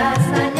Last night.